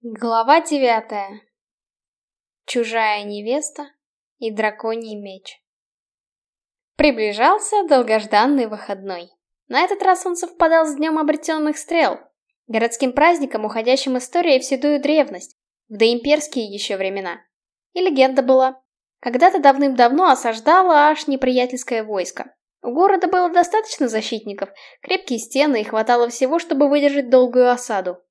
Глава девятая. Чужая невеста и драконий меч. Приближался долгожданный выходной. На этот раз он совпадал с днем обретенных стрел, городским праздником, уходящим историей в седую древность, в доимперские еще времена. И легенда была. Когда-то давным-давно осаждало аж неприятельское войско. У города было достаточно защитников, крепкие стены и хватало всего, чтобы выдержать долгую осаду.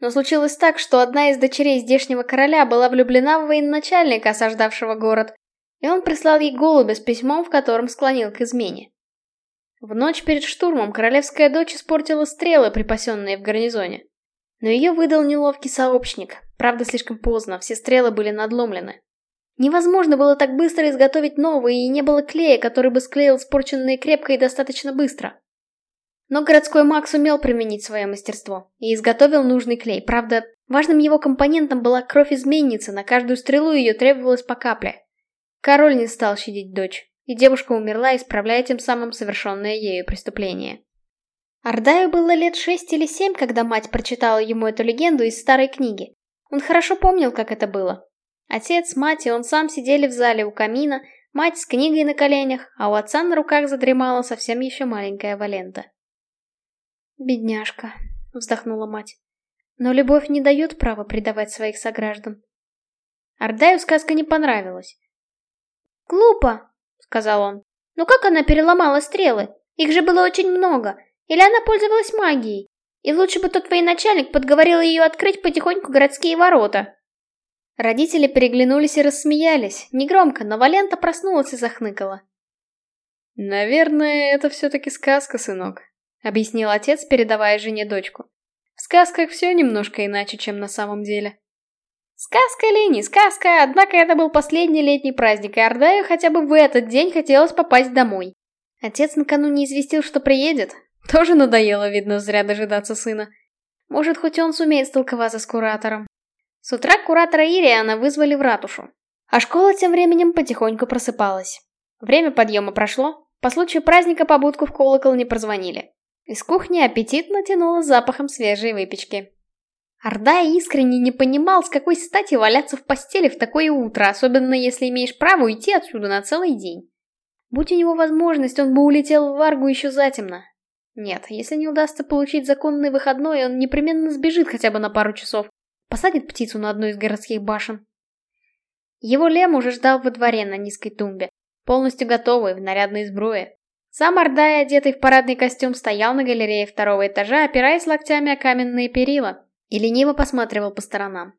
Но случилось так, что одна из дочерей здешнего короля была влюблена в военачальника, осаждавшего город, и он прислал ей голубя с письмом, в котором склонил к измене. В ночь перед штурмом королевская дочь испортила стрелы, припасенные в гарнизоне. Но ее выдал неловкий сообщник, правда слишком поздно, все стрелы были надломлены. Невозможно было так быстро изготовить новые, и не было клея, который бы склеил испорченные крепко и достаточно быстро. Но городской маг сумел применить свое мастерство и изготовил нужный клей. Правда, важным его компонентом была кровь изменницы, на каждую стрелу ее требовалось по капле. Король не стал щадить дочь, и девушка умерла, исправляя тем самым совершенное ею преступление. Ардаю было лет шесть или семь, когда мать прочитала ему эту легенду из старой книги. Он хорошо помнил, как это было. Отец, мать и он сам сидели в зале у камина, мать с книгой на коленях, а у отца на руках задремала совсем еще маленькая Валента. «Бедняжка», — вздохнула мать. «Но любовь не дает права предавать своих сограждан». Ардаю сказка не понравилась. «Глупо», — сказал он. «Но как она переломала стрелы? Их же было очень много. Или она пользовалась магией? И лучше бы тот военачальник подговорил ее открыть потихоньку городские ворота». Родители переглянулись и рассмеялись. Негромко, но Валента проснулась и захныкала. «Наверное, это все-таки сказка, сынок», — объяснил отец, передавая жене дочку. «В сказках все немножко иначе, чем на самом деле». Сказка ли, не сказка, однако это был последний летний праздник, и Ардаю хотя бы в этот день хотелось попасть домой. Отец накануне известил, что приедет. Тоже надоело, видно, зря дожидаться сына. Может, хоть он сумеет столковаться с куратором. С утра куратора Ириана вызвали в ратушу. А школа тем временем потихоньку просыпалась. Время подъема прошло, по случаю праздника по будку в колокол не прозвонили. Из кухни аппетитно тянуло запахом свежей выпечки. Орда искренне не понимал, с какой стати валяться в постели в такое утро, особенно если имеешь право уйти отсюда на целый день. Будь у него возможность, он бы улетел в Варгу еще затемно. Нет, если не удастся получить законный выходной, он непременно сбежит хотя бы на пару часов. Посадит птицу на одну из городских башен. Его Лем уже ждал во дворе на низкой тумбе, полностью готовый, в нарядной сбруе. Сам Ордай, одетый в парадный костюм, стоял на галерее второго этажа, опираясь локтями о каменные перила, и лениво посматривал по сторонам.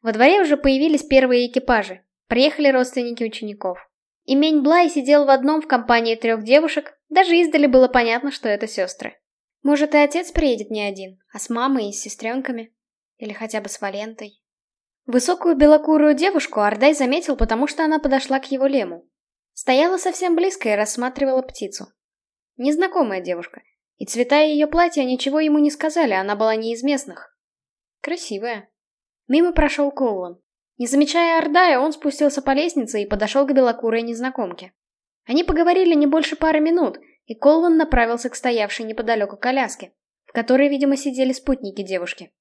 Во дворе уже появились первые экипажи. Приехали родственники учеников. Имень Блай сидел в одном в компании трех девушек, даже издали было понятно, что это сестры. Может, и отец приедет не один, а с мамой и с сестренками. Или хотя бы с Валентой. Высокую белокурую девушку Ардай заметил, потому что она подошла к его лему. Стояла совсем близко и рассматривала птицу. Незнакомая девушка. И цвета ее платья ничего ему не сказали, она была не из местных. Красивая. Мимо прошел Колван. Не замечая Ордая, он спустился по лестнице и подошел к белокурой незнакомке. Они поговорили не больше пары минут, и Колван направился к стоявшей неподалеку коляске, в которой, видимо, сидели спутники девушки.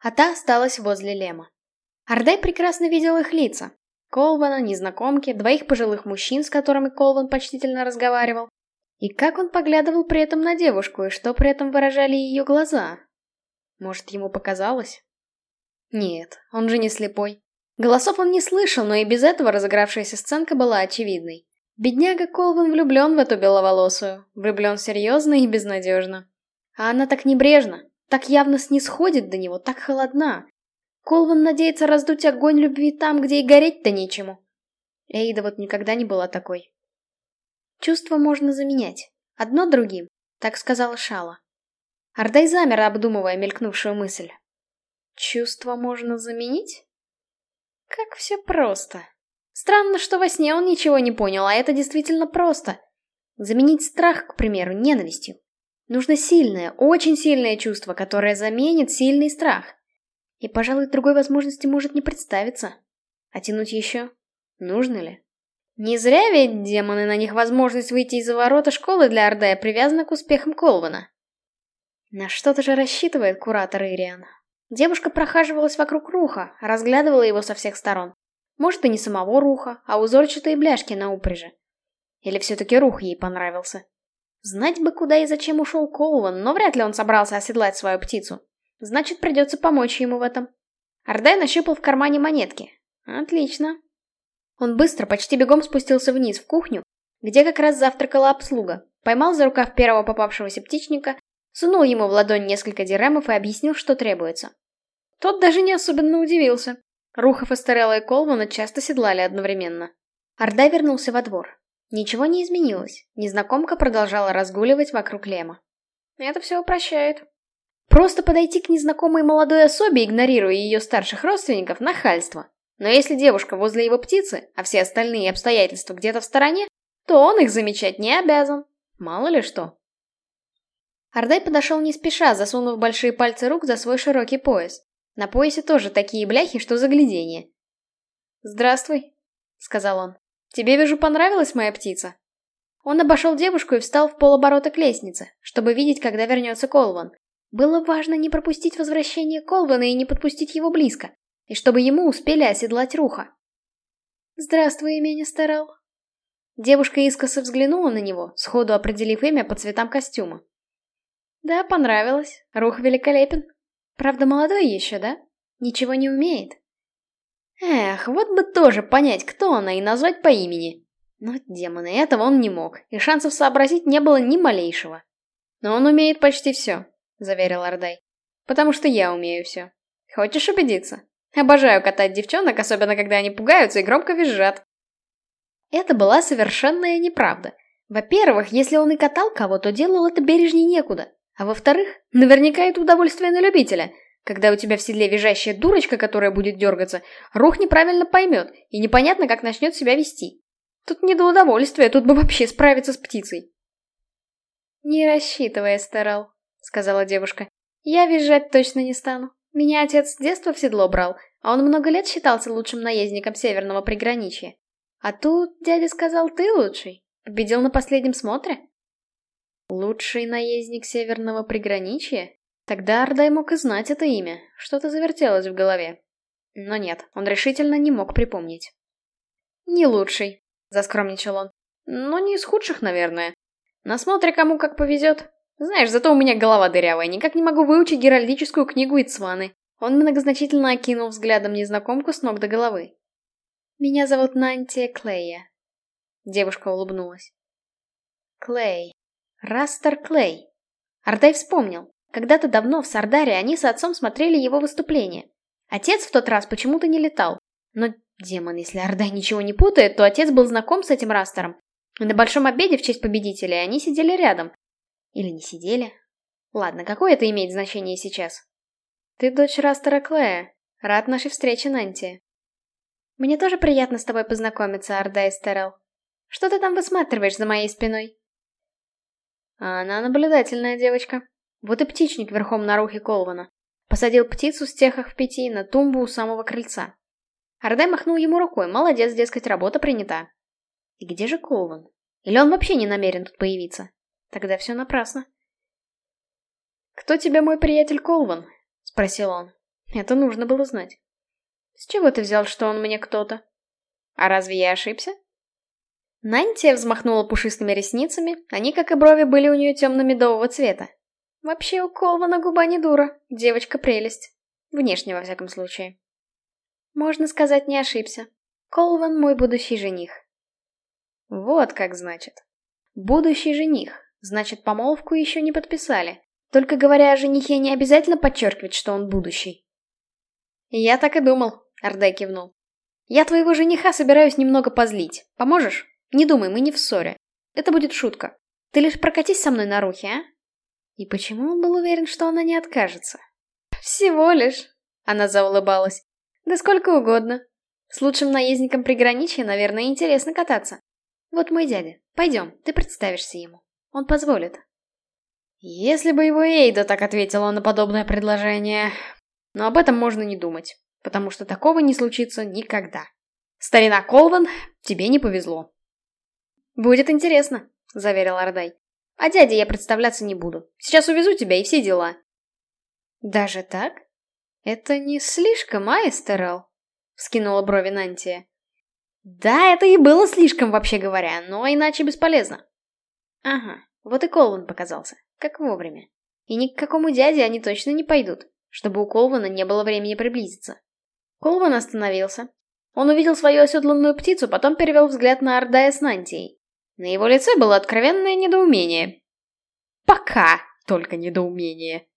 А та осталась возле Лема. Ордай прекрасно видел их лица. Колвана, незнакомки, двоих пожилых мужчин, с которыми Колван почтительно разговаривал, и как он поглядывал при этом на девушку, и что при этом выражали ее глаза? Может, ему показалось? Нет, он же не слепой. Голосов он не слышал, но и без этого разыгравшаяся сценка была очевидной. Бедняга Колвин влюблен в эту беловолосую, влюблен серьезно и безнадежно. А она так небрежна, так явно снисходит до него, так холодна. Колвин надеется раздуть огонь любви там, где и гореть-то нечему. Эйда вот никогда не была такой. Чувства можно заменять. Одно другим, так сказала Шала. Ардай замер, обдумывая мелькнувшую мысль. Чувства можно заменить? Как все просто. Странно, что во сне он ничего не понял, а это действительно просто. Заменить страх, к примеру, ненавистью. Нужно сильное, очень сильное чувство, которое заменит сильный страх. И, пожалуй, другой возможности может не представиться. А тянуть еще? Нужно ли? Не зря ведь демоны на них возможность выйти из-за ворота школы для Ордая привязана к успехам Колвана. На что-то же рассчитывает куратор Ириан. Девушка прохаживалась вокруг руха, разглядывала его со всех сторон. Может, и не самого руха, а узорчатые бляшки на упряжи. Или все-таки рух ей понравился. Знать бы, куда и зачем ушел Колван, но вряд ли он собрался оседлать свою птицу. Значит, придется помочь ему в этом. Ардай нащупал в кармане монетки. Отлично. Он быстро, почти бегом спустился вниз в кухню, где как раз завтракала обслуга, поймал за рукав первого попавшегося птичника, сунул ему в ладонь несколько диремов и объяснил, что требуется. Тот даже не особенно удивился. Рухов, Эстерелла и Колвана часто седлали одновременно. Орда вернулся во двор. Ничего не изменилось. Незнакомка продолжала разгуливать вокруг Лема. Это все упрощает. Просто подойти к незнакомой молодой особе, игнорируя ее старших родственников, нахальство. Но если девушка возле его птицы, а все остальные обстоятельства где-то в стороне, то он их замечать не обязан. Мало ли что. Ардай подошел не спеша, засунув большие пальцы рук за свой широкий пояс. На поясе тоже такие бляхи, что загляденье. «Здравствуй», — сказал он. «Тебе, вижу, понравилась моя птица?» Он обошел девушку и встал в полоборота к лестнице, чтобы видеть, когда вернется Колван. Было важно не пропустить возвращение Колвана и не подпустить его близко, и чтобы ему успели оседлать Руха. «Здравствуй, имя Старал». Девушка искоса взглянула на него, сходу определив имя по цветам костюма. «Да, понравилось. Рух великолепен. Правда, молодой еще, да? Ничего не умеет?» Эх, вот бы тоже понять, кто она, и назвать по имени. Но, демоны, этого он не мог, и шансов сообразить не было ни малейшего. Но он умеет почти все, заверил Ордай. Потому что я умею все. Хочешь убедиться? Обожаю катать девчонок, особенно когда они пугаются и громко визжат. Это была совершенная неправда. Во-первых, если он и катал кого, то делал это бережней некуда. А во-вторых, наверняка это удовольствие на любителя. Когда у тебя в седле визжащая дурочка, которая будет дергаться, рух неправильно поймет, и непонятно, как начнет себя вести. Тут не до удовольствия, тут бы вообще справиться с птицей. «Не рассчитывай, старал», — сказала девушка. «Я визжать точно не стану. Меня отец с детства в седло брал, а он много лет считался лучшим наездником северного приграничья. А тут дядя сказал, ты лучший. Победил на последнем смотре. Лучший наездник северного приграничья? Тогда Ардай мог и знать это имя, что-то завертелось в голове. Но нет, он решительно не мог припомнить. «Не лучший», — заскромничал он. «Но не из худших, наверное. На смотре кому как повезет. Знаешь, зато у меня голова дырявая, никак не могу выучить геральдическую книгу Ицваны. Он многозначительно окинул взглядом незнакомку с ног до головы. «Меня зовут Нантия Клея». Девушка улыбнулась. Клей. Растер Клей. Ардай вспомнил. Когда-то давно в Сардаре они с отцом смотрели его выступление. Отец в тот раз почему-то не летал. Но, демон, если Ардай ничего не путает, то отец был знаком с этим Растером. На большом обеде в честь победителей они сидели рядом, или не сидели? Ладно, какое это имеет значение сейчас? Ты дочь Растера Клея. Рад нашей встрече, Нанти. Мне тоже приятно с тобой познакомиться, Арда Эстерел. Что ты там высматриваешь за моей спиной? А она наблюдательная девочка. Вот и птичник верхом на рухе Колвана. Посадил птицу с техах в пяти на тумбу у самого крыльца. Ардай махнул ему рукой, молодец, дескать, работа принята. И где же Колван? Или он вообще не намерен тут появиться? Тогда все напрасно. «Кто тебе мой приятель Колван?» — спросил он. Это нужно было знать. «С чего ты взял, что он мне кто-то?» «А разве я ошибся?» Нантия взмахнула пушистыми ресницами, они, как и брови, были у нее темно-медового цвета. Вообще у Колвана губа не дура, девочка прелесть. Внешне, во всяком случае. Можно сказать, не ошибся. Колван мой будущий жених. Вот как значит. Будущий жених. Значит, помолвку еще не подписали. Только говоря о женихе, не обязательно подчеркивать, что он будущий. Я так и думал, Ардай кивнул. Я твоего жениха собираюсь немного позлить. Поможешь? Не думай, мы не в ссоре. Это будет шутка. Ты лишь прокатись со мной на рухе, а? И почему он был уверен, что она не откажется? Всего лишь. Она заулыбалась. Да сколько угодно. С лучшим наездником приграничья, наверное, интересно кататься. Вот мой дядя. Пойдем, ты представишься ему. Он позволит. Если бы его Эйда так ответила на подобное предложение. Но об этом можно не думать, потому что такого не случится никогда. Старина Колван, тебе не повезло. Будет интересно, заверил Ардай. А дяде я представляться не буду. Сейчас увезу тебя и все дела. Даже так? «Это не слишком, а, Эстерел?» — вскинула брови Нантия. «Да, это и было слишком, вообще говоря, но иначе бесполезно». «Ага, вот и Колван показался. Как вовремя. И ни к какому дяде они точно не пойдут, чтобы у Колвана не было времени приблизиться». Колван остановился. Он увидел свою оседланную птицу, потом перевел взгляд на Ордая с Нантией. На его лице было откровенное недоумение. Пока только недоумение.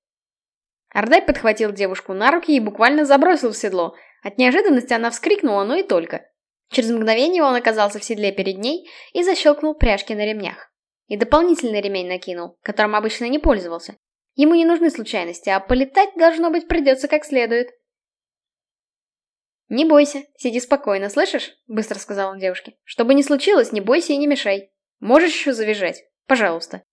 Ордай подхватил девушку на руки и буквально забросил в седло. От неожиданности она вскрикнула, но и только. Через мгновение он оказался в седле перед ней и защелкнул пряжки на ремнях. И дополнительный ремень накинул, которым обычно не пользовался. Ему не нужны случайности, а полетать, должно быть, придется как следует. «Не бойся, сиди спокойно, слышишь?» — быстро сказал он девушке. «Что бы ни случилось, не бойся и не мешай. Можешь еще завизжать? Пожалуйста».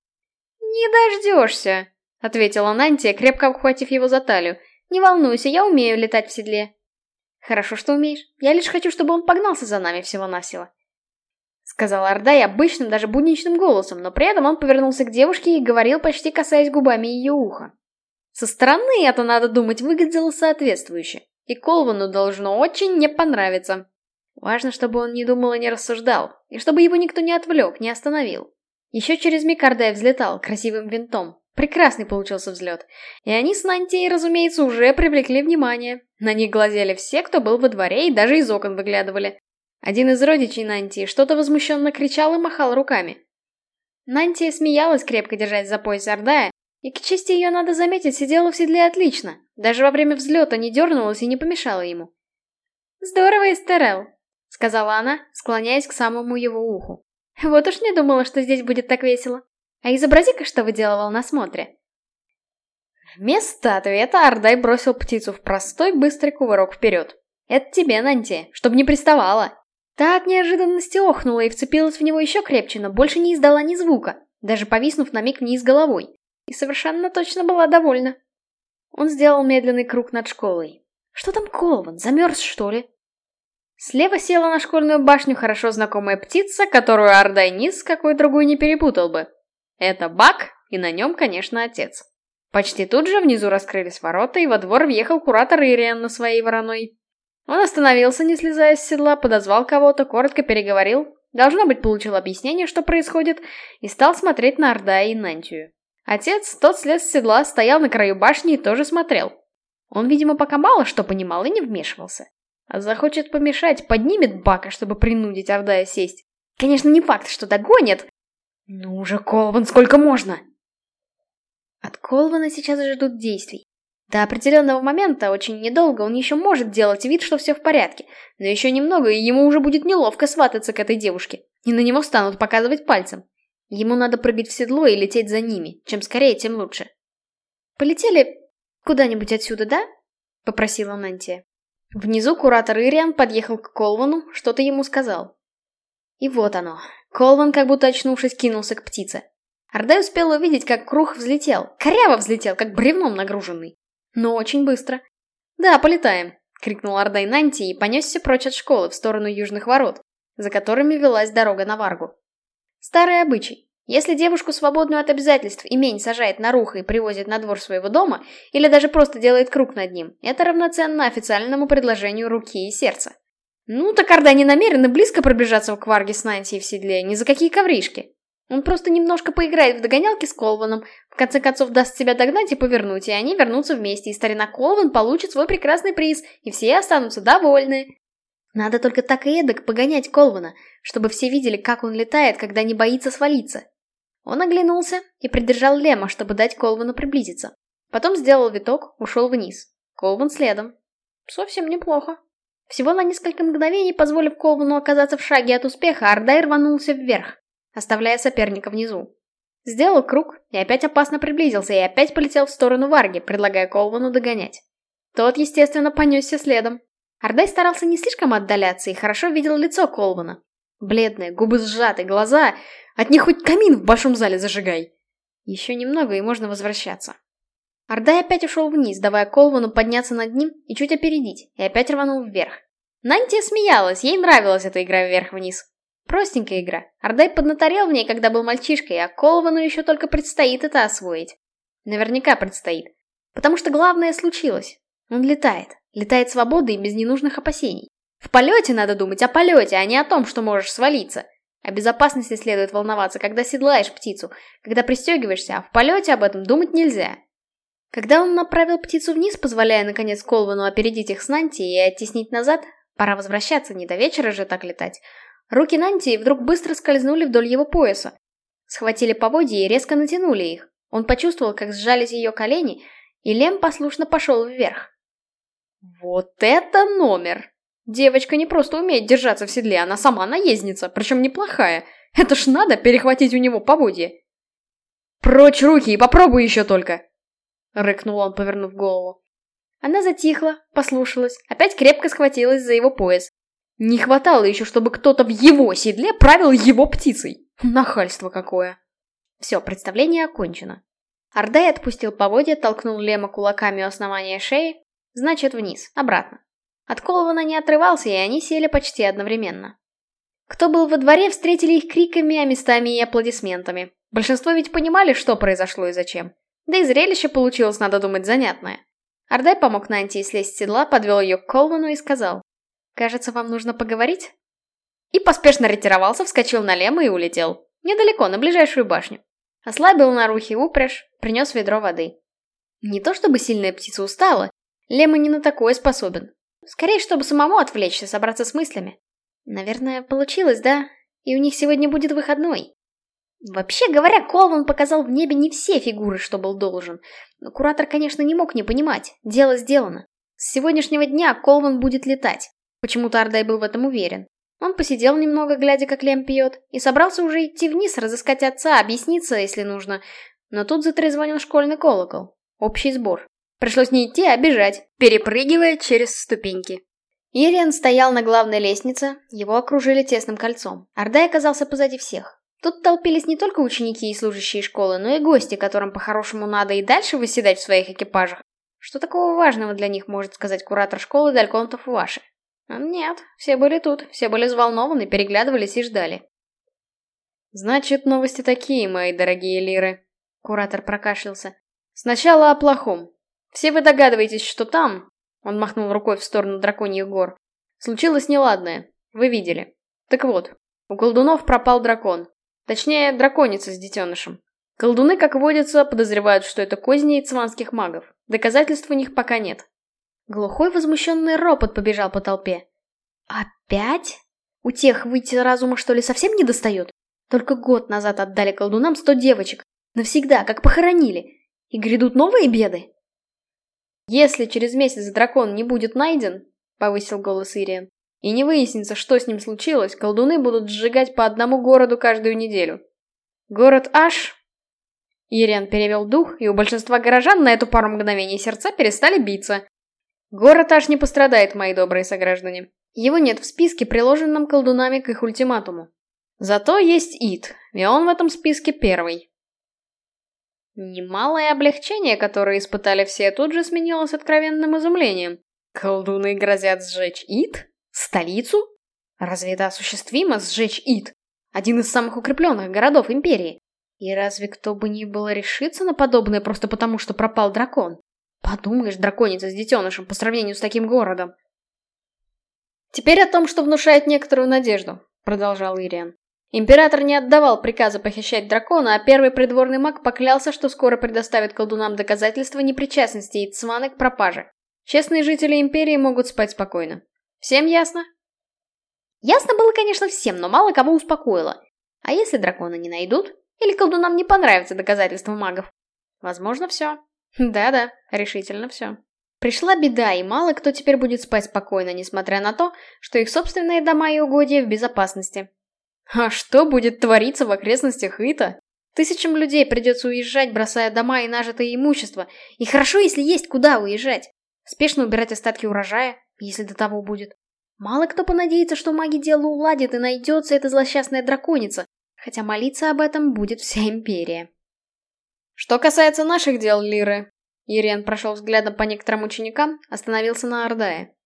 «Не дождешься», — ответила Нантия, крепко обхватив его за талию. «Не волнуйся, я умею летать в седле». «Хорошо, что умеешь. Я лишь хочу, чтобы он погнался за нами всего-навсего». Сказал Ордай обычным, даже будничным голосом, но при этом он повернулся к девушке и говорил, почти касаясь губами ее уха. Со стороны это, надо думать, выглядело соответствующе, и Колвану должно очень не понравиться. Важно, чтобы он не думал и не рассуждал, и чтобы его никто не отвлек, не остановил. Еще через миг Ордай взлетал красивым винтом, Прекрасный получился взлет. И они с Нантией, разумеется, уже привлекли внимание. На них глазели все, кто был во дворе, и даже из окон выглядывали. Один из родичей Нантии что-то возмущенно кричал и махал руками. Нантия смеялась, крепко держась за пояс Ордая, и, к чести ее надо заметить, сидела в седле отлично. Даже во время взлета не дернулась и не помешала ему. «Здорово, Эстерел», — сказала она, склоняясь к самому его уху. «Вот уж не думала, что здесь будет так весело». А изобрази-ка, что выделывал на смотре. Вместо ответа Ардай бросил птицу в простой быстрый кувырок вперед. Это тебе, Нанти, чтобы не приставала. Та от неожиданности охнула и вцепилась в него еще крепче, но больше не издала ни звука, даже повиснув на миг вниз головой. И совершенно точно была довольна. Он сделал медленный круг над школой. Что там Колван, замерз, что ли? Слева села на школьную башню хорошо знакомая птица, которую Ардай Низ какой другой не перепутал бы. Это Бак, и на нем, конечно, отец. Почти тут же внизу раскрылись ворота, и во двор въехал куратор Ириан на своей вороной. Он остановился, не слезая с седла, подозвал кого-то, коротко переговорил, должно быть, получил объяснение, что происходит, и стал смотреть на Орда и Нантию. Отец, тот слез с седла, стоял на краю башни и тоже смотрел. Он, видимо, пока мало что понимал и не вмешивался. А захочет помешать, поднимет Бака, чтобы принудить Ордая сесть. Конечно, не факт, что догонит, ну уже, Колван, сколько можно? От Колвана сейчас ждут действий. До определенного момента, очень недолго, он еще может делать вид, что все в порядке. Но еще немного, и ему уже будет неловко свататься к этой девушке. И на него станут показывать пальцем. Ему надо пробить в седло и лететь за ними. Чем скорее, тем лучше. «Полетели куда-нибудь отсюда, да?» — попросила Нантия. Внизу куратор Ириан подъехал к Колвану, что-то ему сказал. И вот оно. Колван, как будто очнувшись, кинулся к птице. Ордай успел увидеть, как круг взлетел. Коряво взлетел, как бревном нагруженный. Но очень быстро. «Да, полетаем», — крикнул Ордай Нанти и понесся прочь от школы в сторону южных ворот, за которыми велась дорога на Варгу. Старый обычай. Если девушку, свободную от обязательств, имень сажает на рухо и привозит на двор своего дома, или даже просто делает круг над ним, это равноценно официальному предложению руки и сердца. Ну, так Орда не намерена близко приближаться к Варге с Нансией в седле, ни за какие ковришки. Он просто немножко поиграет в догонялки с Колваном, в конце концов даст себя догнать и повернуть, и они вернутся вместе, и старина Колван получит свой прекрасный приз, и все останутся довольны. Надо только так и эдак погонять Колвана, чтобы все видели, как он летает, когда не боится свалиться. Он оглянулся и придержал Лема, чтобы дать Колвану приблизиться. Потом сделал виток, ушел вниз. Колван следом. Совсем неплохо. Всего на несколько мгновений, позволив Колвану оказаться в шаге от успеха, Ардай рванулся вверх, оставляя соперника внизу. Сделал круг и опять опасно приблизился, и опять полетел в сторону Варги, предлагая Колвану догонять. Тот, естественно, понесся следом. Ардай старался не слишком отдаляться и хорошо видел лицо Колвана. Бледные, губы сжаты, глаза... От них хоть камин в большом зале зажигай. Еще немного, и можно возвращаться. Ордай опять ушел вниз, давая Колвану подняться над ним и чуть опередить, и опять рванул вверх. Нантия смеялась, ей нравилась эта игра вверх-вниз. Простенькая игра. Ордай поднаторел в ней, когда был мальчишкой, а Колвану еще только предстоит это освоить. Наверняка предстоит. Потому что главное случилось. Он летает. Летает свободно и без ненужных опасений. В полете надо думать о полете, а не о том, что можешь свалиться. О безопасности следует волноваться, когда седлаешь птицу, когда пристегиваешься, а в полете об этом думать нельзя. Когда он направил птицу вниз, позволяя наконец Колвану опередить их с Нанти и оттеснить назад, пора возвращаться, не до вечера же так летать, руки Нанти вдруг быстро скользнули вдоль его пояса. Схватили поводья и резко натянули их. Он почувствовал, как сжались ее колени, и Лем послушно пошел вверх. Вот это номер! Девочка не просто умеет держаться в седле, она сама наездница, причем неплохая. Это ж надо перехватить у него поводья. «Прочь руки и попробуй еще только!» Рыкнул он, повернув голову. Она затихла, послушалась, опять крепко схватилась за его пояс. Не хватало еще, чтобы кто-то в его седле правил его птицей. Нахальство какое. Все, представление окончено. Ордай отпустил поводья, толкнул Лема кулаками у основания шеи, значит вниз, обратно. От Колована не отрывался, и они сели почти одновременно. Кто был во дворе, встретили их криками, а местами и аплодисментами. Большинство ведь понимали, что произошло и зачем. Да и зрелище получилось, надо думать, занятное. Ардай помог Нанти слезть с седла, подвел ее к Колвану и сказал. «Кажется, вам нужно поговорить?» И поспешно ретировался, вскочил на лема и улетел. Недалеко, на ближайшую башню. Ослабил на рухе упряжь, принес ведро воды. Не то чтобы сильная птица устала, Лема не на такое способен. Скорее, чтобы самому отвлечься, собраться с мыслями. Наверное, получилось, да? И у них сегодня будет выходной. Вообще говоря, Колван показал в небе не все фигуры, что был должен. Но куратор, конечно, не мог не понимать. Дело сделано. С сегодняшнего дня Колван будет летать. Почему-то Ардай был в этом уверен. Он посидел немного, глядя, как Лем пьет, и собрался уже идти вниз, разыскать отца, объясниться, если нужно. Но тут затрезвонил школьный колокол. Общий сбор. Пришлось не идти, а бежать, перепрыгивая через ступеньки. Ириан стоял на главной лестнице, его окружили тесным кольцом. Ардай оказался позади всех. Тут толпились не только ученики и служащие школы, но и гости, которым по-хорошему надо и дальше выседать в своих экипажах. Что такого важного для них может сказать куратор школы Дальконтов Ваши? Нет, все были тут, все были взволнованы, переглядывались и ждали. «Значит, новости такие, мои дорогие лиры», — куратор прокашлялся. «Сначала о плохом. Все вы догадываетесь, что там, он махнул рукой в сторону драконьих гор, случилось неладное. Вы видели. Так вот, у колдунов пропал дракон. Точнее, драконица с детенышем. Колдуны, как водится, подозревают, что это козни цванских магов. Доказательств у них пока нет. Глухой возмущенный ропот побежал по толпе. Опять? У тех выйти разума, что ли, совсем не достает? Только год назад отдали колдунам сто девочек. Навсегда, как похоронили. И грядут новые беды? «Если через месяц дракон не будет найден», — повысил голос Ириан, «и не выяснится, что с ним случилось, колдуны будут сжигать по одному городу каждую неделю. Город Аш...» Ириан перевел дух, и у большинства горожан на эту пару мгновений сердца перестали биться. Город Аш не пострадает, мои добрые сограждане. Его нет в списке, приложенном колдунами к их ультиматуму. Зато есть Ид, и он в этом списке первый. Немалое облегчение, которое испытали все, тут же сменилось откровенным изумлением. Колдуны грозят сжечь Ид? Столицу? Разве это осуществимо, сжечь Ид? Один из самых укрепленных городов Империи. И разве кто бы ни было решиться на подобное просто потому, что пропал дракон? Подумаешь, драконица с детенышем по сравнению с таким городом. Теперь о том, что внушает некоторую надежду, продолжал Ириан. Император не отдавал приказа похищать дракона, а первый придворный маг поклялся, что скоро предоставит колдунам доказательства непричастности Ицманы к пропаже. Честные жители Империи могут спать спокойно. Всем ясно? Ясно было, конечно, всем, но мало кого успокоило. А если дракона не найдут? Или колдунам не понравятся доказательства магов? Возможно, все. Да-да, решительно все. Пришла беда, и мало кто теперь будет спать спокойно, несмотря на то, что их собственные дома и угодья в безопасности. А что будет твориться в окрестностях Ита? Тысячам людей придется уезжать, бросая дома и нажитое имущество. И хорошо, если есть куда уезжать. Спешно убирать остатки урожая, если до того будет. Мало кто понадеется, что маги дело уладят и найдется эта злосчастная драконица, хотя молиться об этом будет вся империя. Что касается наших дел, Лиры, Ириан прошел взглядом по некоторым ученикам, остановился на Ордае.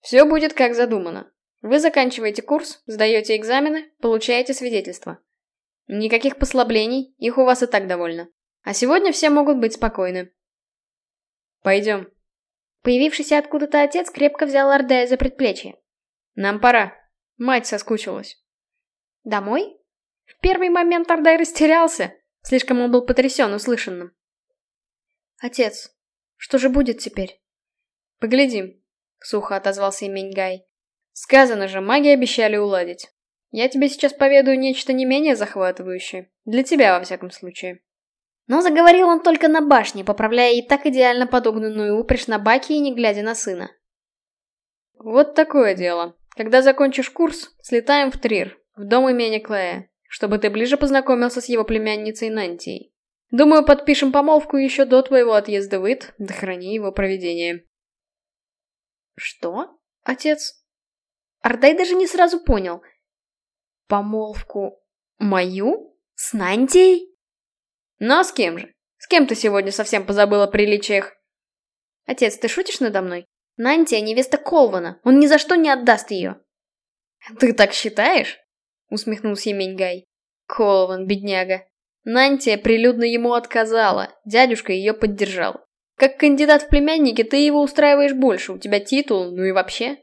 Все будет как задумано. Вы заканчиваете курс, сдаете экзамены, получаете свидетельство. Никаких послаблений, их у вас и так довольно. А сегодня все могут быть спокойны. Пойдем. Появившийся откуда-то отец крепко взял Ардая за предплечье. «Нам пора. Мать соскучилась». «Домой?» В первый момент Ардай растерялся. Слишком он был потрясен услышанным. «Отец, что же будет теперь?» «Поглядим», — сухо отозвался Именьгай. «Сказано же, маги обещали уладить. Я тебе сейчас поведаю нечто не менее захватывающее. Для тебя, во всяком случае». Но заговорил он только на башне, поправляя и так идеально подогнанную упряжь на баке и не глядя на сына. «Вот такое дело. Когда закончишь курс, слетаем в Трир, в дом имени Клея, чтобы ты ближе познакомился с его племянницей Нантией. Думаю, подпишем помолвку еще до твоего отъезда в Ит, да храни его проведение». «Что? Отец?» Ардай даже не сразу понял. «Помолвку мою? С Нантией?» «Ну а с кем же? С кем ты сегодня совсем позабыла о приличиях?» «Отец, ты шутишь надо мной? Нантия невеста Колвана, он ни за что не отдаст ее». «Ты так считаешь?» — усмехнулся Еменьгай. Колван, бедняга. Нантия прилюдно ему отказала, дядюшка ее поддержал. Как кандидат в племянники ты его устраиваешь больше, у тебя титул, ну и вообще.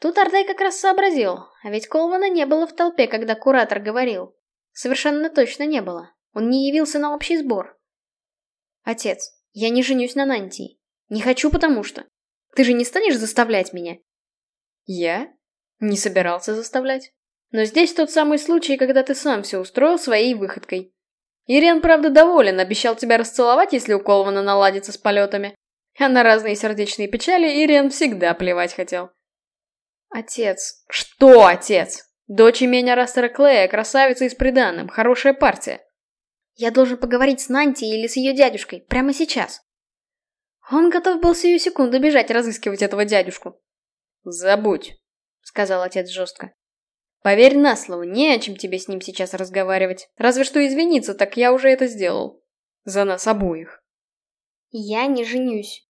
Тут Ардай как раз сообразил, а ведь Колвана не было в толпе, когда куратор говорил. Совершенно точно не было. Он не явился на общий сбор. Отец, я не женюсь на Нантии. Не хочу, потому что. Ты же не станешь заставлять меня? Я? Не собирался заставлять. Но здесь тот самый случай, когда ты сам все устроил своей выходкой. Ириан, правда, доволен, обещал тебя расцеловать, если у Колвана наладится с полетами. А на разные сердечные печали Ириан всегда плевать хотел. Отец. Что отец? Дочь имени Растера Клея, красавица и с приданным, хорошая партия. Я должен поговорить с Нанти или с ее дядюшкой, прямо сейчас. Он готов был сию секунду бежать разыскивать этого дядюшку. «Забудь», — сказал отец жестко. «Поверь на слово, не о чем тебе с ним сейчас разговаривать. Разве что извиниться, так я уже это сделал. За нас обоих». «Я не женюсь».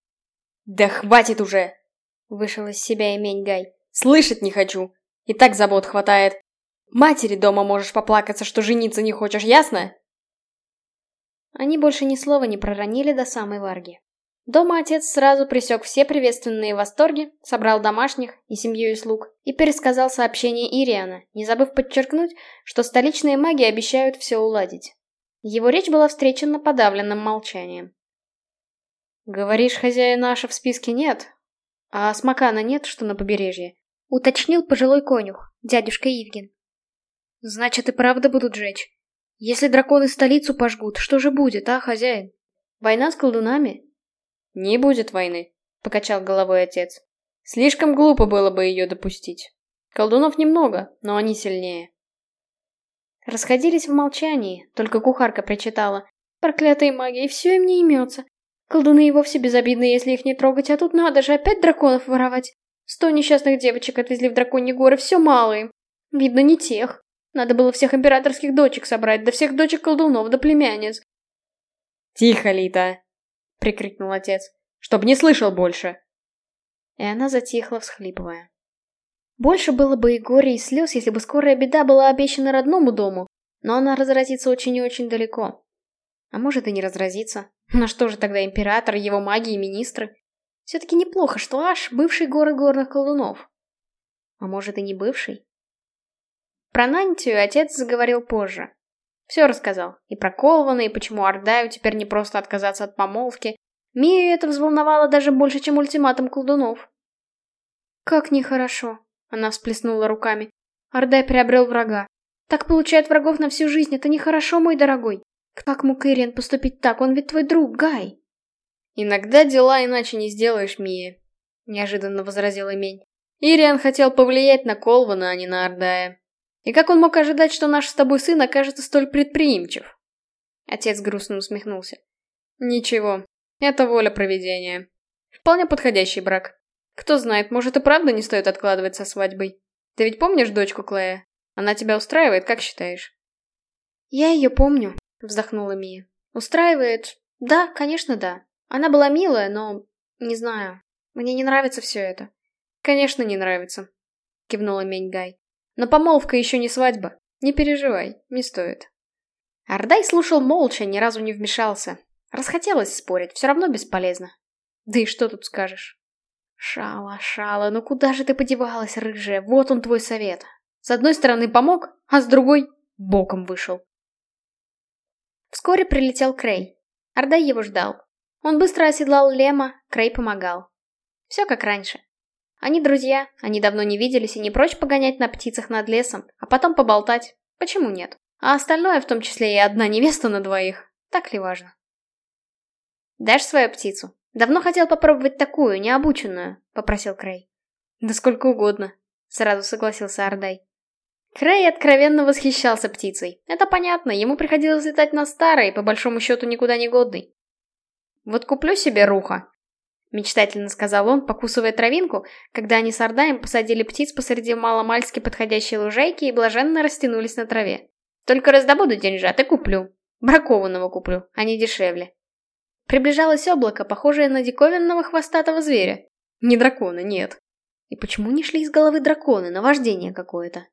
«Да хватит уже!» — вышел из себя имень Гай. «Слышать не хочу. И так забот хватает. Матери дома можешь поплакаться, что жениться не хочешь, ясно?» Они больше ни слова не проронили до самой Варги. Дома отец сразу пресек все приветственные восторги, собрал домашних и семью и слуг и пересказал сообщение Ириана, не забыв подчеркнуть, что столичные маги обещают все уладить. Его речь была встречена подавленным молчанием. «Говоришь, хозяина наша в списке нет? А Смакана нет, что на побережье?» — уточнил пожилой конюх, дядюшка Ивгин. «Значит, и правда будут жечь?» Если драконы столицу пожгут, что же будет, а, хозяин? Война с колдунами? Не будет войны, покачал головой отец. Слишком глупо было бы ее допустить. Колдунов немного, но они сильнее. Расходились в молчании, только кухарка прочитала. Проклятые маги, и все им не имется. Колдуны и вовсе безобидны, если их не трогать, а тут надо же опять драконов воровать. Сто несчастных девочек отвезли в драконьи горы, все малые. Видно, не тех. Надо было всех императорских дочек собрать, да всех дочек колдунов, да племянниц. «Тихо, Лита!» — прикрикнул отец. «Чтоб не слышал больше!» И она затихла, всхлипывая. Больше было бы и горя, и слез, если бы скорая беда была обещана родному дому, но она разразится очень и очень далеко. А может и не разразится. На что же тогда император, его маги и министры? Все-таки неплохо, что аж бывший город горных колдунов. А может и не бывший? Про Нантию отец заговорил позже. Все рассказал. И про Колвана, и почему Ардаю теперь не просто отказаться от помолвки. Мию это взволновало даже больше, чем ультиматум колдунов. «Как нехорошо», — она всплеснула руками. «Ардай приобрел врага. Так получает врагов на всю жизнь, это нехорошо, мой дорогой. Как мог Ириан поступить так? Он ведь твой друг, Гай!» «Иногда дела иначе не сделаешь, Мия», — неожиданно возразил Эмень. «Ириан хотел повлиять на Колвана, а не на Ардая. И как он мог ожидать, что наш с тобой сын окажется столь предприимчив? Отец грустно усмехнулся. Ничего, это воля проведения. Вполне подходящий брак. Кто знает, может и правда не стоит откладывать со свадьбой. Ты ведь помнишь дочку Клея? Она тебя устраивает, как считаешь? Я ее помню, вздохнула Мия. Устраивает? Да, конечно, да. Она была милая, но... Не знаю. Мне не нравится все это. Конечно, не нравится, кивнула Меньгай. Но помолвка еще не свадьба. Не переживай, не стоит. Ардай слушал молча, ни разу не вмешался. Расхотелось спорить, все равно бесполезно. Да и что тут скажешь? Шала, Шала, ну куда же ты подевалась, рыжая? Вот он твой совет. С одной стороны помог, а с другой боком вышел. Вскоре прилетел Крей. Ордай его ждал. Он быстро оседлал Лема, Крей помогал. Все как раньше. Они друзья, они давно не виделись и не прочь погонять на птицах над лесом, а потом поболтать. Почему нет? А остальное, в том числе и одна невеста на двоих, так ли важно? «Дашь свою птицу? Давно хотел попробовать такую, необученную», — попросил Крей. «Да сколько угодно», — сразу согласился Ардай. Крей откровенно восхищался птицей. Это понятно, ему приходилось летать на старой, по большому счету никуда не годной. «Вот куплю себе руха», — мечтательно сказал он, покусывая травинку, когда они с Ардаем посадили птиц посреди маломальски подходящей лужайки и блаженно растянулись на траве. «Только раздобуду деньжат и куплю. Бракованного куплю, а не дешевле». Приближалось облако, похожее на диковинного хвостатого зверя. Не дракона, нет. И почему не шли из головы драконы, наваждение какое-то?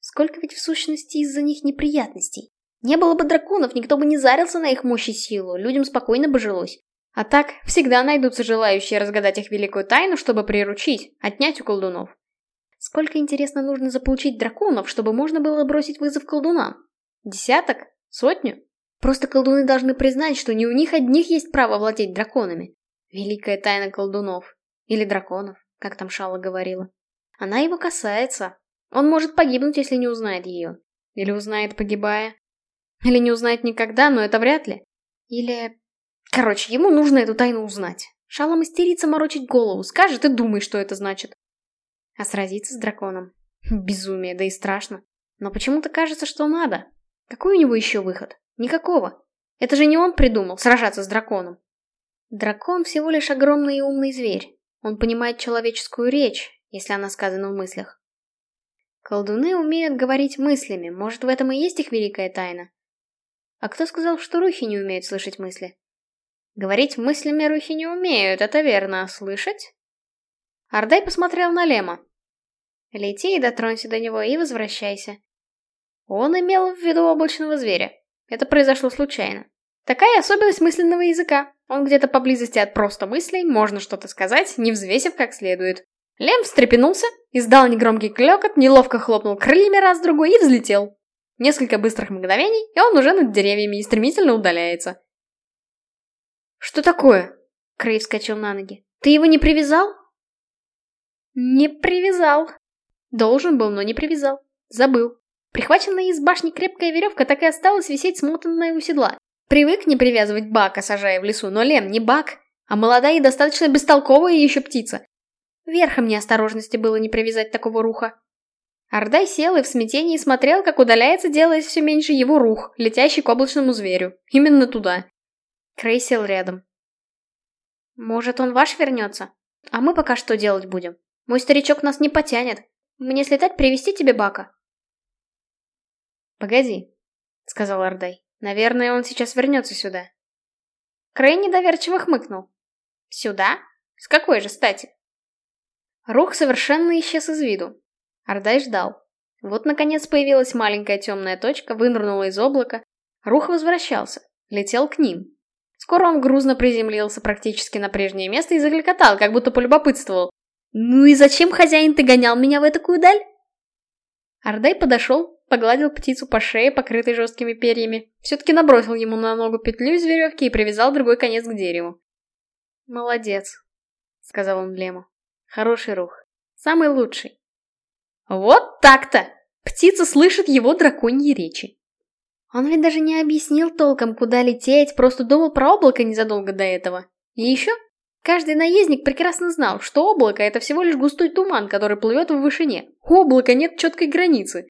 Сколько ведь в сущности из-за них неприятностей. Не было бы драконов, никто бы не зарился на их мощь и силу, людям спокойно бы жилось. А так, всегда найдутся желающие разгадать их великую тайну, чтобы приручить, отнять у колдунов. Сколько, интересно, нужно заполучить драконов, чтобы можно было бросить вызов колдунам? Десяток? Сотню? Просто колдуны должны признать, что не у них одних есть право владеть драконами. Великая тайна колдунов. Или драконов, как там Шала говорила. Она его касается. Он может погибнуть, если не узнает ее. Или узнает, погибая. Или не узнает никогда, но это вряд ли. Или... Короче, ему нужно эту тайну узнать. Шала мастерица морочить голову, скажет и думай, что это значит. А сразиться с драконом? Безумие, да и страшно. Но почему-то кажется, что надо. Какой у него еще выход? Никакого. Это же не он придумал сражаться с драконом. Дракон всего лишь огромный и умный зверь. Он понимает человеческую речь, если она сказана в мыслях. Колдуны умеют говорить мыслями, может, в этом и есть их великая тайна. А кто сказал, что рухи не умеют слышать мысли? Говорить мыслями рухи не умеют, это верно, а слышать? Ардай посмотрел на Лема. Лети и дотронься до него и возвращайся. Он имел в виду облачного зверя. Это произошло случайно. Такая особенность мысленного языка. Он где-то поблизости от просто мыслей, можно что-то сказать, не взвесив как следует. Лем встрепенулся, издал негромкий клёкот, неловко хлопнул крыльями раз-другой и взлетел. Несколько быстрых мгновений, и он уже над деревьями и стремительно удаляется. «Что такое?» Крей вскочил на ноги. «Ты его не привязал?» «Не привязал. Должен был, но не привязал. Забыл. Прихваченная из башни крепкая веревка так и осталась висеть смотанная у седла. Привык не привязывать бака, сажая в лесу, но Лем не бак, а молодая и достаточно бестолковая еще птица. Верхом неосторожности было не привязать такого руха. Ардай сел и в смятении смотрел, как удаляется, делаясь все меньше его рух, летящий к облачному зверю. Именно туда. Крей сел рядом. «Может, он ваш вернется? А мы пока что делать будем? Мой старичок нас не потянет. Мне слетать привести тебе бака?» «Погоди», — сказал Ардай. «Наверное, он сейчас вернется сюда». Крей недоверчиво хмыкнул. «Сюда? С какой же стати?» Рух совершенно исчез из виду. Ардай ждал. Вот, наконец, появилась маленькая темная точка, вынырнула из облака. Рух возвращался, летел к ним. Скоро он грузно приземлился практически на прежнее место и закликотал, как будто полюбопытствовал. «Ну и зачем, хозяин, ты гонял меня в такую даль?» Ардай подошел, Погладил птицу по шее, покрытой жесткими перьями. Все-таки набросил ему на ногу петлю из веревки и привязал другой конец к дереву. «Молодец», — сказал он Лему. «Хороший рух. Самый лучший». «Вот так-то!» Птица слышит его драконьи речи. Он ведь даже не объяснил толком, куда лететь, просто думал про облако незадолго до этого. И еще, каждый наездник прекрасно знал, что облако — это всего лишь густой туман, который плывет в вышине. У облака нет четкой границы.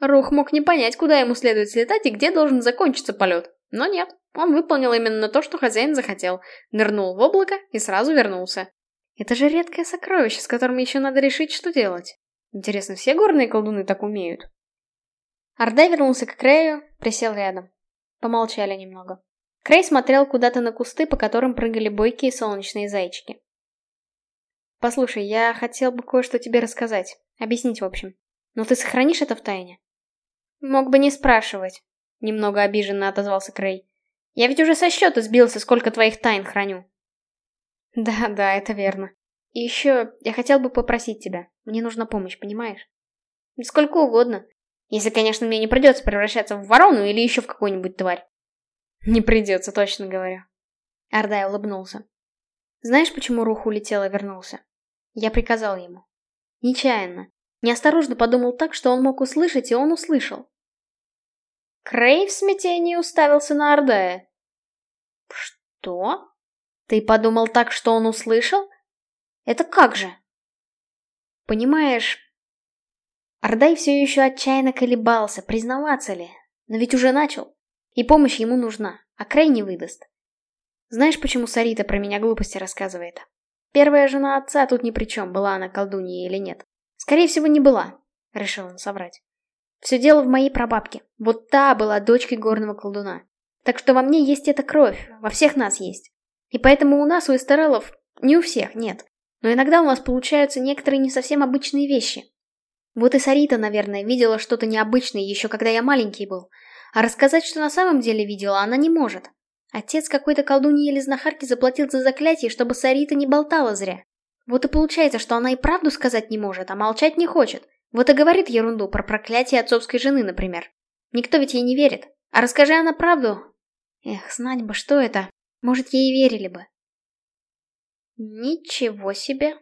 Рух мог не понять, куда ему следует слетать и где должен закончиться полет. Но нет, он выполнил именно то, что хозяин захотел. Нырнул в облако и сразу вернулся. Это же редкое сокровище, с которым еще надо решить, что делать. Интересно, все горные колдуны так умеют? Ордай вернулся к Крею, присел рядом. Помолчали немного. Крей смотрел куда-то на кусты, по которым прыгали бойкие солнечные зайчики. «Послушай, я хотел бы кое-что тебе рассказать. Объяснить, в общем. Но ты сохранишь это в тайне?» «Мог бы не спрашивать», — немного обиженно отозвался Крей. «Я ведь уже со счета сбился, сколько твоих тайн храню». Да, да, это верно. И еще я хотел бы попросить тебя. Мне нужна помощь, понимаешь? Сколько угодно. Если, конечно, мне не придется превращаться в ворону или еще в какую-нибудь тварь. Не придется, точно говорю. Ардай улыбнулся. Знаешь, почему Рух улетел и вернулся? Я приказал ему. Нечаянно. Неосторожно подумал так, что он мог услышать, и он услышал. Крей в смятении уставился на Ардая. «Что? Ты подумал так, что он услышал? Это как же?» «Понимаешь, Ардай все еще отчаянно колебался, признаваться ли, но ведь уже начал. И помощь ему нужна, а Крей не выдаст. Знаешь, почему Сарита про меня глупости рассказывает? Первая жена отца тут ни при чем, была она колдуньей или нет. Скорее всего, не была, решил он соврать. Все дело в моей прабабке. Вот та была дочкой горного колдуна. Так что во мне есть эта кровь, во всех нас есть. И поэтому у нас, у эстерелов, не у всех, нет. Но иногда у нас получаются некоторые не совсем обычные вещи. Вот и Сарита, наверное, видела что-то необычное еще когда я маленький был. А рассказать, что на самом деле видела, она не может. Отец какой-то колдуньи или знахарки заплатил за заклятие, чтобы Сарита не болтала зря. Вот и получается, что она и правду сказать не может, а молчать не хочет. Вот и говорит ерунду про проклятие отцовской жены, например. Никто ведь ей не верит. А расскажи она правду. Эх, знать бы, что это. Может, ей верили бы. Ничего себе,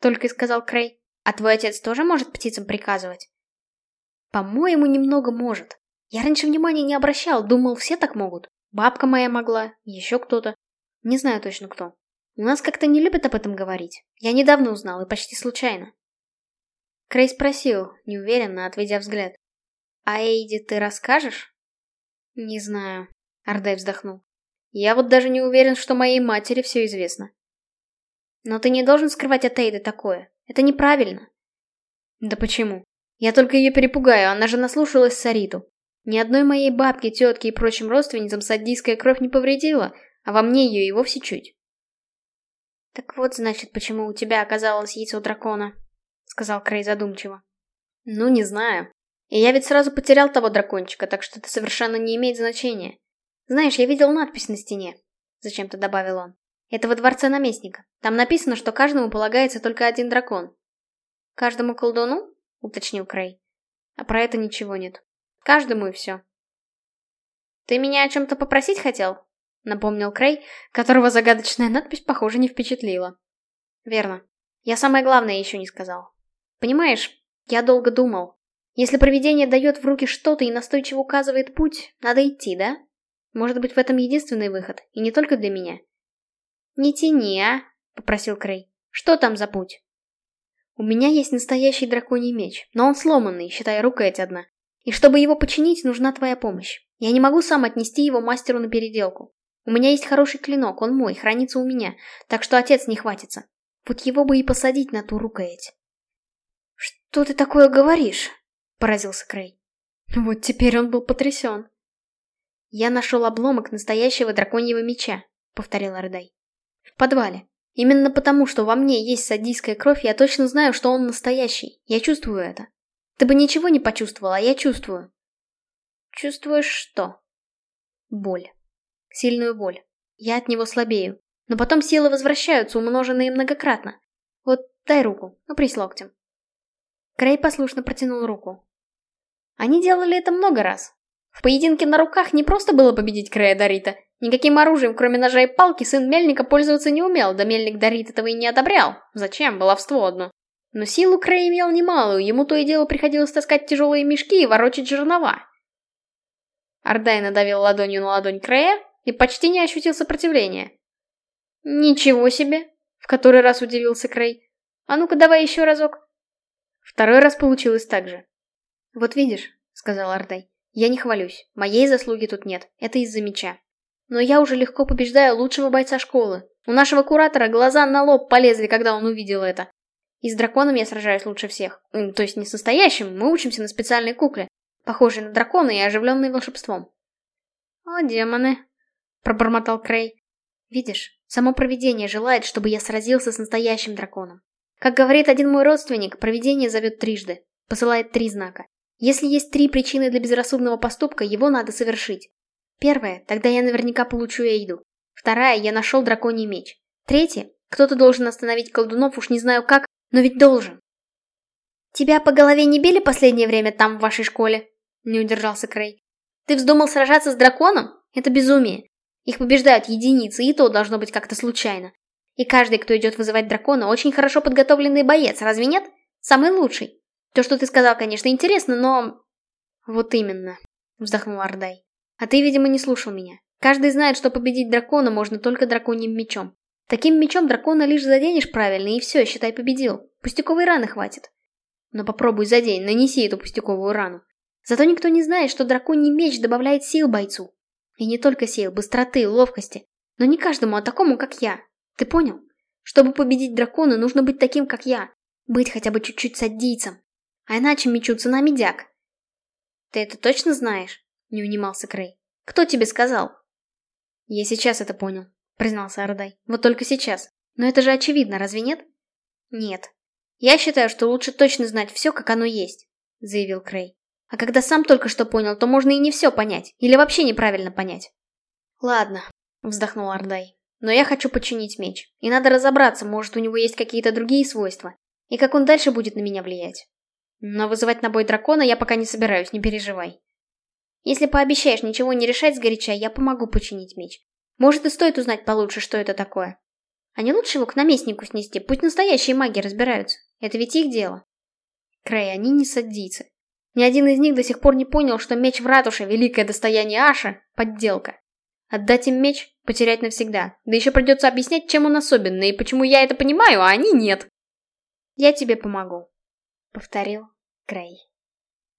только и сказал Крей. А твой отец тоже может птицам приказывать? По-моему, немного может. Я раньше внимания не обращал, думал, все так могут. Бабка моя могла, еще кто-то. Не знаю точно кто. У нас как-то не любят об этом говорить. Я недавно узнал, и почти случайно. Крей спросил, неуверенно, отведя взгляд. «А Эйди ты расскажешь?» «Не знаю», — Ардай вздохнул. «Я вот даже не уверен, что моей матери все известно». «Но ты не должен скрывать от Эйды такое. Это неправильно. Да почему? Я только ее перепугаю, она же наслушалась Сариту. Ни одной моей бабке, тетке и прочим родственницам садийская кровь не повредила, а во мне ее и вовсе чуть. Так вот, значит, почему у тебя оказалось яйцо дракона, сказал Крей задумчиво. Ну, не знаю. И я ведь сразу потерял того дракончика, так что это совершенно не имеет значения. Знаешь, я видел надпись на стене, зачем-то добавил он. Это во дворце наместника. Там написано, что каждому полагается только один дракон. Каждому колдуну? Уточнил Крей. А про это ничего нет. Каждому и все. Ты меня о чем-то попросить хотел? Напомнил Крей, которого загадочная надпись, похоже, не впечатлила. Верно. Я самое главное еще не сказал. Понимаешь, я долго думал. Если провидение дает в руки что-то и настойчиво указывает путь, надо идти, да? Может быть, в этом единственный выход, и не только для меня. «Не тяни, а?» — попросил Крей. «Что там за путь?» «У меня есть настоящий драконий меч, но он сломанный, считай, рукоять одна. И чтобы его починить, нужна твоя помощь. Я не могу сам отнести его мастеру на переделку. У меня есть хороший клинок, он мой, хранится у меня, так что отец не хватится. Вот его бы и посадить на ту рукоять». «Что ты такое говоришь?» — поразился Крей. Вот теперь он был потрясен. «Я нашел обломок настоящего драконьего меча», — повторил Ардай. В подвале. Именно потому, что во мне есть садийская кровь, я точно знаю, что он настоящий. Я чувствую это. Ты бы ничего не почувствовал, а я чувствую. Чувствуешь что? Боль. Сильную боль. Я от него слабею. Но потом силы возвращаются, умноженные многократно. Вот дай руку, опрись локтем. Крей послушно протянул руку. Они делали это много раз. В поединке на руках не просто было победить Крея Дарита, Никаким оружием, кроме ножа и палки, сын Мельника пользоваться не умел, да Мельник Дарит этого и не одобрял. Зачем? Баловство одно. Но силу Крей имел немалую, ему то и дело приходилось таскать тяжелые мешки и ворочать жернова. Ардай надавил ладонью на ладонь Крея и почти не ощутил сопротивления. «Ничего себе!» — в который раз удивился Крей. «А ну-ка давай еще разок!» Второй раз получилось так же. «Вот видишь», — сказал Ардай, — «я не хвалюсь, моей заслуги тут нет, это из-за меча. Но я уже легко побеждаю лучшего бойца школы. У нашего куратора глаза на лоб полезли, когда он увидел это. И с драконом я сражаюсь лучше всех. То есть не с настоящим, мы учимся на специальной кукле, похожей на дракона и оживленной волшебством. «О, демоны!» — пробормотал Крей. «Видишь, само провидение желает, чтобы я сразился с настоящим драконом. Как говорит один мой родственник, провидение зовет трижды, посылает три знака. Если есть три причины для безрассудного поступка, его надо совершить. Первая, тогда я наверняка получу Эйду. Вторая, я нашел драконий меч. Третья, Кто-то должен остановить колдунов, уж не знаю как, но ведь должен. Тебя по голове не били последнее время там, в вашей школе? Не удержался Крей. Ты вздумал сражаться с драконом? Это безумие. Их побеждают единицы, и то должно быть как-то случайно. И каждый, кто идет вызывать дракона, очень хорошо подготовленный боец, разве нет? Самый лучший. То, что ты сказал, конечно, интересно, но... Вот именно, вздохнул Ардай. А ты, видимо, не слушал меня. Каждый знает, что победить дракона можно только драконьим мечом. Таким мечом дракона лишь заденешь правильно, и все, считай, победил. Пустяковой раны хватит. Но попробуй задень, нанеси эту пустяковую рану. Зато никто не знает, что драконий меч добавляет сил бойцу. И не только сил, быстроты, ловкости. Но не каждому, а такому, как я. Ты понял? Чтобы победить дракона, нужно быть таким, как я. Быть хотя бы чуть-чуть садийцем. А иначе мечу цена медяк. Ты это точно знаешь? Не унимался Крей. Кто тебе сказал? Я сейчас это понял, признался Ардай. Вот только сейчас. Но это же очевидно, разве нет? Нет. Я считаю, что лучше точно знать все, как оно есть, заявил Крей. А когда сам только что понял, то можно и не все понять, или вообще неправильно понять. Ладно, вздохнул Ардай. Но я хочу починить меч. И надо разобраться, может, у него есть какие-то другие свойства. И как он дальше будет на меня влиять. Но вызывать на бой дракона я пока не собираюсь, не переживай. Если пообещаешь ничего не решать сгоряча, я помогу починить меч. Может и стоит узнать получше, что это такое. А не лучше его к наместнику снести, пусть настоящие маги разбираются. Это ведь их дело. Крей, они не саддийцы. Ни один из них до сих пор не понял, что меч в ратуше, великое достояние Аша, подделка. Отдать им меч — потерять навсегда. Да еще придется объяснять, чем он особенный, и почему я это понимаю, а они нет. Я тебе помогу, — повторил Крей.